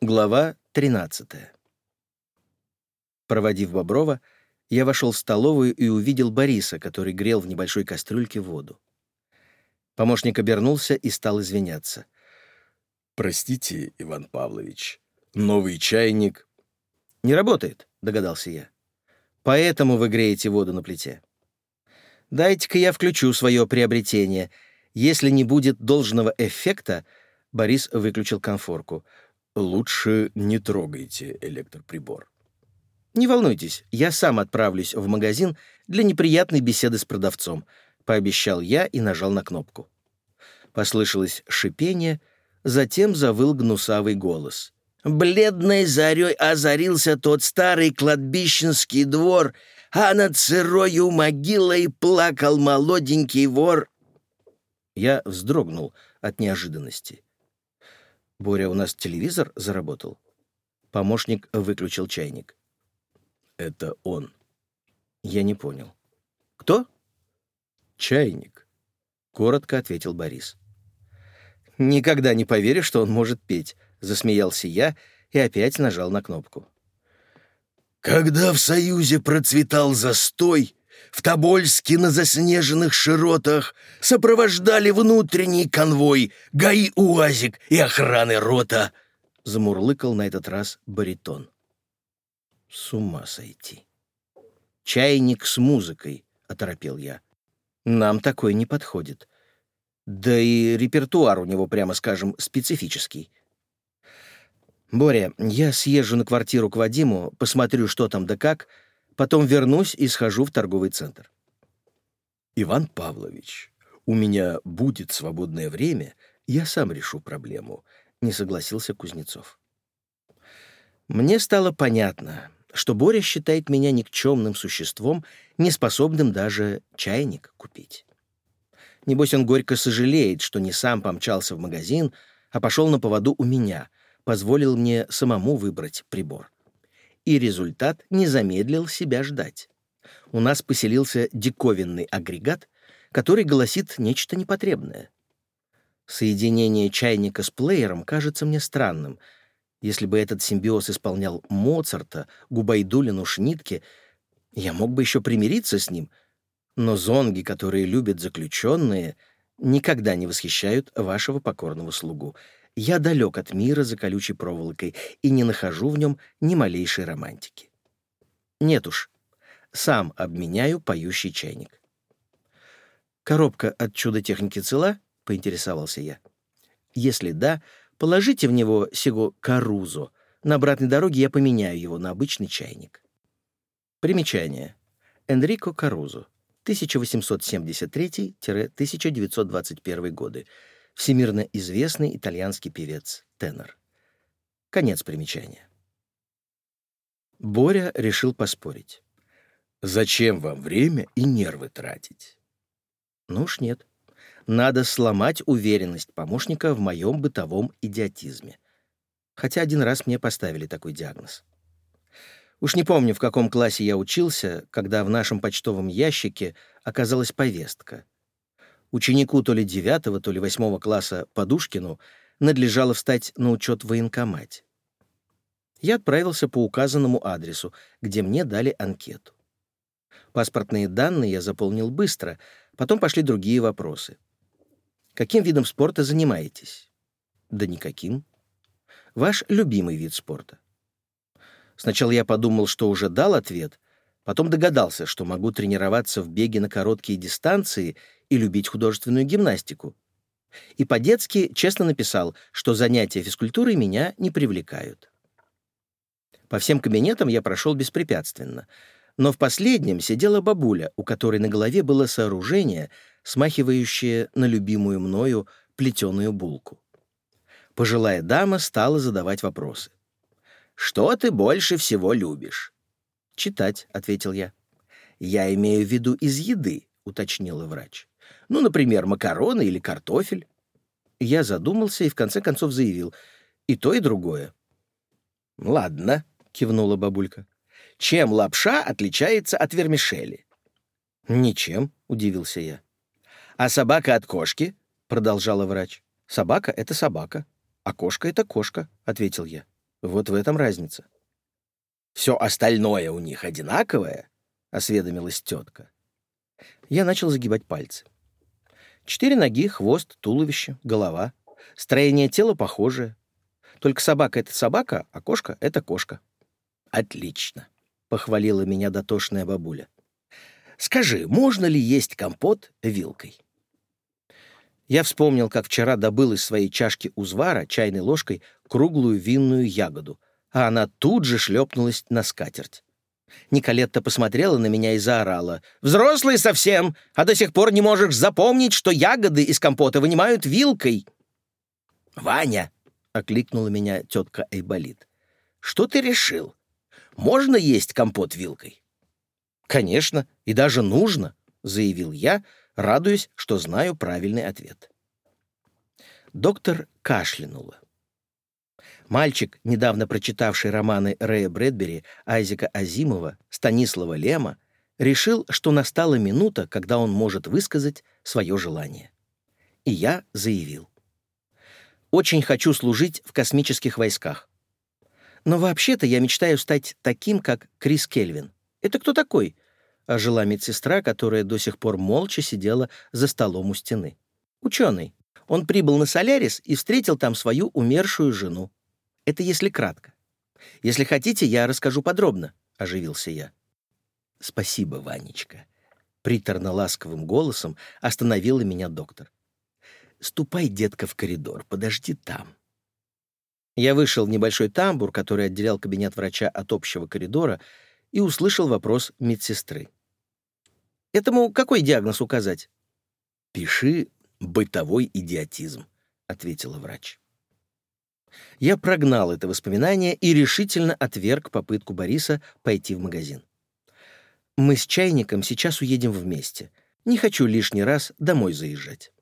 Глава 13. Проводив Боброва, я вошел в столовую и увидел Бориса, который грел в небольшой кастрюльке воду. Помощник обернулся и стал извиняться. «Простите, Иван Павлович, новый чайник...» «Не работает», — догадался я. «Поэтому вы греете воду на плите. Дайте-ка я включу свое приобретение. Если не будет должного эффекта...» Борис выключил конфорку. «Лучше не трогайте электроприбор». «Не волнуйтесь, я сам отправлюсь в магазин для неприятной беседы с продавцом», — пообещал я и нажал на кнопку. Послышалось шипение, затем завыл гнусавый голос. «Бледной зарей озарился тот старый кладбищенский двор, а над сырою могилой плакал молоденький вор». Я вздрогнул от неожиданности. «Боря, у нас телевизор заработал?» Помощник выключил чайник. Это он. Я не понял. Кто? Чайник, коротко ответил Борис. Никогда не поверю, что он может петь, засмеялся я и опять нажал на кнопку. Когда в Союзе процветал застой, в Тобольске на заснеженных широтах сопровождали внутренний конвой ГАИ УАЗик и охраны рота, замурлыкал на этот раз баритон. С ума сойти. Чайник с музыкой, оторопел я. Нам такой не подходит. Да и репертуар у него, прямо скажем, специфический. Боря, я съезжу на квартиру к Вадиму, посмотрю, что там да как, потом вернусь и схожу в торговый центр. Иван Павлович, у меня будет свободное время, я сам решу проблему, не согласился Кузнецов. Мне стало понятно, что Боря считает меня никчемным существом, неспособным даже чайник купить. Небось, он горько сожалеет, что не сам помчался в магазин, а пошел на поводу у меня, позволил мне самому выбрать прибор. И результат не замедлил себя ждать. У нас поселился диковинный агрегат, который гласит нечто непотребное. Соединение чайника с плеером кажется мне странным — если бы этот симбиоз исполнял Моцарта, Губайдулину, Шнитке, я мог бы еще примириться с ним, но зонги, которые любят заключенные, никогда не восхищают вашего покорного слугу. Я далек от мира за колючей проволокой и не нахожу в нем ни малейшей романтики. Нет уж, сам обменяю поющий чайник. «Коробка от чудо-техники цела?» — поинтересовался я. «Если да, Положите в него сего карузо. На обратной дороге я поменяю его на обычный чайник. Примечание. Энрико Карузо. 1873-1921 годы. Всемирно известный итальянский певец, тенор. Конец примечания. Боря решил поспорить. «Зачем вам время и нервы тратить?» «Ну уж нет. Надо сломать уверенность помощника в моем бытовом идиотизме. Хотя один раз мне поставили такой диагноз. Уж не помню, в каком классе я учился, когда в нашем почтовом ящике оказалась повестка. Ученику то ли девятого, то ли восьмого класса Подушкину надлежало встать на учет в военкомате. Я отправился по указанному адресу, где мне дали анкету. Паспортные данные я заполнил быстро, потом пошли другие вопросы. Каким видом спорта занимаетесь? Да никаким. Ваш любимый вид спорта? Сначала я подумал, что уже дал ответ, потом догадался, что могу тренироваться в беге на короткие дистанции и любить художественную гимнастику. И по-детски честно написал, что занятия физкультурой меня не привлекают. По всем кабинетам я прошел беспрепятственно, но в последнем сидела бабуля, у которой на голове было сооружение, смахивающее на любимую мною плетеную булку. Пожилая дама стала задавать вопросы. «Что ты больше всего любишь?» «Читать», — ответил я. «Я имею в виду из еды», — уточнила врач. «Ну, например, макароны или картофель». Я задумался и в конце концов заявил. «И то, и другое». «Ладно», — кивнула бабулька. «Чем лапша отличается от вермишели?» «Ничем», — удивился я. «А собака от кошки?» — продолжала врач. «Собака — это собака, а кошка — это кошка», — ответил я. Вот в этом разница. Все остальное у них одинаковое, осведомилась тетка. Я начал загибать пальцы. Четыре ноги, хвост, туловище, голова. Строение тела похожее. Только собака — это собака, а кошка — это кошка. «Отлично», — похвалила меня дотошная бабуля. «Скажи, можно ли есть компот вилкой?» Я вспомнил, как вчера добыл из своей чашки узвара чайной ложкой круглую винную ягоду, а она тут же шлепнулась на скатерть. Николетта посмотрела на меня и заорала. «Взрослый совсем, а до сих пор не можешь запомнить, что ягоды из компота вынимают вилкой!» «Ваня!» — окликнула меня тетка Эйболит. «Что ты решил? Можно есть компот вилкой?» «Конечно, и даже нужно», — заявил я, радуясь, что знаю правильный ответ. Доктор кашлянула. Мальчик, недавно прочитавший романы Рэя Брэдбери, Айзека Азимова, Станислава Лема, решил, что настала минута, когда он может высказать свое желание. И я заявил. «Очень хочу служить в космических войсках. Но вообще-то я мечтаю стать таким, как Крис Кельвин. Это кто такой?» ожила медсестра, которая до сих пор молча сидела за столом у стены. «Ученый. Он прибыл на Солярис и встретил там свою умершую жену. Это если кратко. Если хотите, я расскажу подробно», — оживился я. «Спасибо, Ванечка», — приторно-ласковым голосом остановила меня доктор. «Ступай, детка, в коридор, подожди там». Я вышел в небольшой тамбур, который отделял кабинет врача от общего коридора, и услышал вопрос медсестры. Этому какой диагноз указать? Пиши бытовой идиотизм, ответила врач. Я прогнал это воспоминание и решительно отверг попытку Бориса пойти в магазин. Мы с чайником сейчас уедем вместе. Не хочу лишний раз домой заезжать.